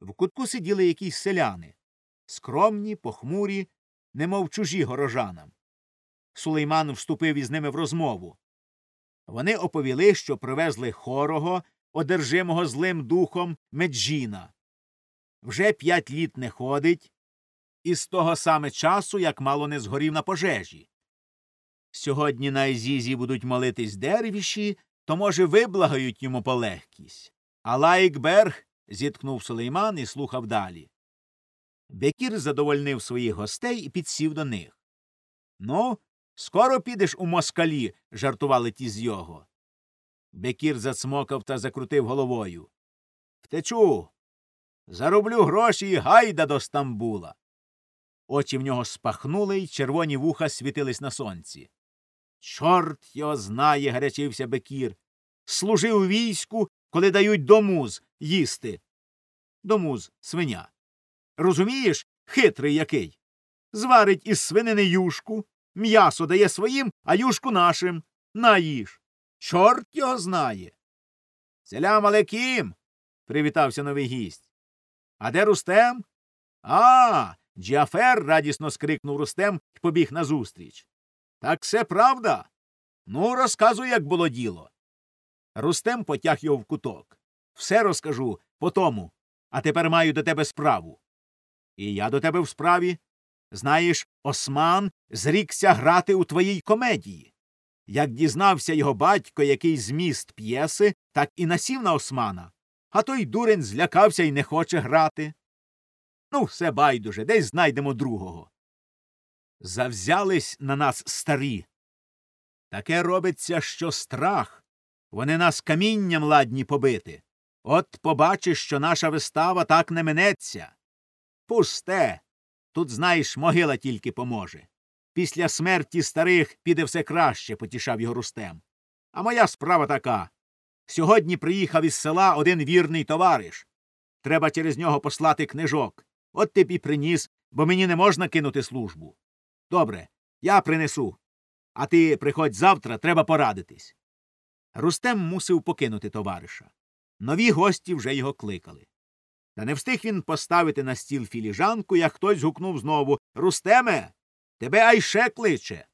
В кутку сиділи якісь селяни, скромні, похмурі, немов чужі горожанам. Сулейман вступив із ними в розмову. Вони оповіли, що привезли хорого, одержимого злим духом Меджіна. Вже п'ять літ не ходить, і з того саме часу, як мало не згорів на пожежі. Сьогодні на Езізі будуть молитись дервіші, то, може, виблагають йому полегкість. А Лайкберг зіткнув Сулейман і слухав далі. Бекір задовольнив своїх гостей і підсів до них. Ну, скоро підеш у москалі, жартували ті з його. Бекір зацмокав та закрутив головою. Втечу. Зароблю гроші і гайда до Стамбула. Очі в нього спахнули, й червоні вуха світились на сонці. Чорт його знає, гарячився Бекір. Служив війську, коли дають домуз їсти. Домуз свиня. Розумієш, хитрий який. Зварить із свинини юшку, м'ясо дає своїм, а юшку нашим. Наїж. Чорт його знає. Селям Алекім. привітався новий гість. А де Рустем? А, Джафер. радісно скрикнув Рустем і побіг назустріч. Так все правда? Ну, розказуй, як було діло. Рустем потяг його в куток. Все розкажу по тому, а тепер маю до тебе справу. І я до тебе в справі. Знаєш, Осман зрікся грати у твоїй комедії. Як дізнався його батько, який зміст п'єси, так і насів на Османа. А той дурень злякався і не хоче грати. Ну, все байдуже, десь знайдемо другого. Завзялись на нас старі. Таке робиться, що страх. Вони нас камінням ладні побити. От побачиш, що наша вистава так не минеться. Пусте. Тут, знаєш, могила тільки поможе. Після смерті старих піде все краще, потішав його Рустем. А моя справа така. Сьогодні приїхав із села один вірний товариш. Треба через нього послати книжок. От ти б і приніс, бо мені не можна кинути службу. Добре, я принесу. А ти приходь завтра, треба порадитись. Рустем мусив покинути товариша. Нові гості вже його кликали. Та не встиг він поставити на стіл філіжанку, як хтось гукнув знову Рустеме, тебе Айше кличе.